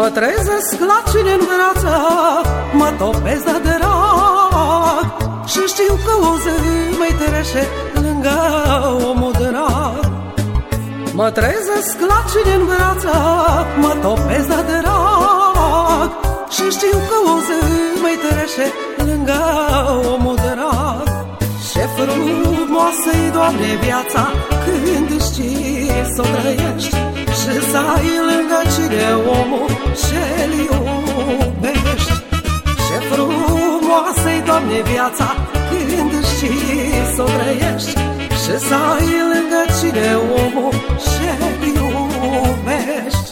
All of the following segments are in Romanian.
trezesc la cine în brață Mă topesc de drag. Și știu că o zi mai trece Lângă omul drag Mă trezesc la cine în brață Mă topesc de drag. Și știu că o zi mai trece Lângă omul drag Ce frumoasă-i, Doamne, viața Când știi să o trăiești Și să ai lângă cine omul ce-l iubești. Ce frumoasă-i, Doamne, viața Când știi să o trăiești. Și să ai lângă cine omul ce-l iubești.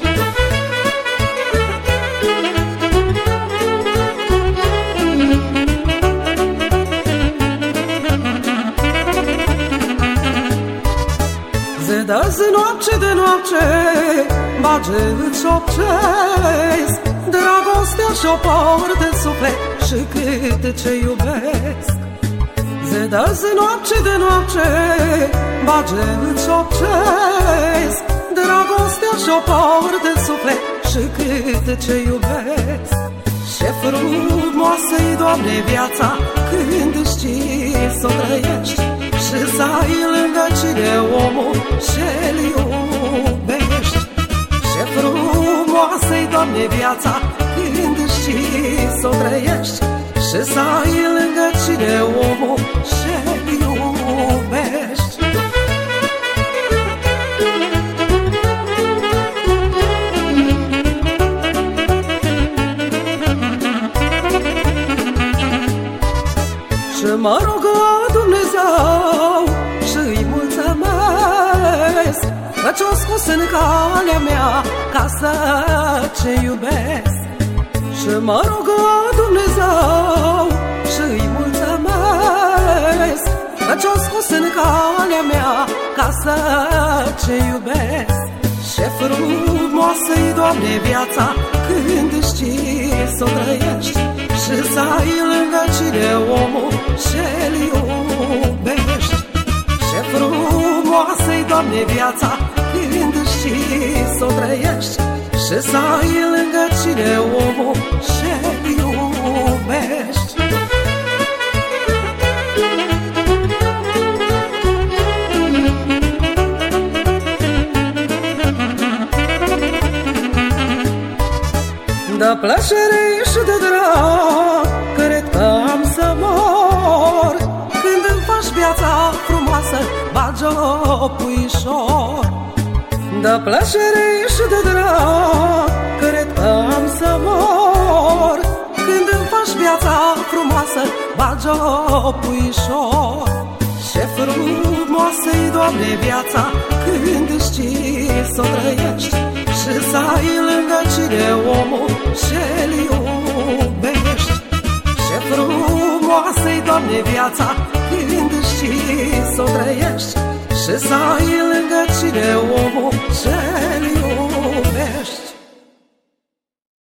Zedă zi noapte de noapte Bage îți obcesc Dragostea și-o por de suflet Și cât ce iubesc. Zedă zi noapte de noapte Bage îți obcesc Dragostea și-o por de suflet Și cât ce iubesc. Ce frumoasă-i, Doamne, viața Când știi să o trăiești Și să ai lângă cine omul ce-l iubești frumoasă-i, Doamne, viața Când știi să o trăiești. Și să ai lângă cine omul ce-l iubești. Și mă rog la Dumnezeu Că ce-o scos în calea mea Ca să ce iubesc. Și mă rog la Dumnezeu Și-i mulțumesc. Că ce-o scos în calea mea Ca să ce iubesc. Ce frumoasă-i, Doamne, viața Când știi să o trăiești Și să ai Doamne, viața Când știi să o trăiești Și să ai lângă cine omul ce-l iubești. De plăcere și de drag Bagi-o puișor De plăcere și de drag Cred că am să mor. Când îmi faci viața frumoasă Bagi-o puișor Ce frumoasă-i, Doamne, viața Când știi să o trăiești Și să ai lângă cine omul ce-l iubești. Ce frumoasă-i, Doamne, viața știi să o trăiești Și să ai lângă cine omul ce-l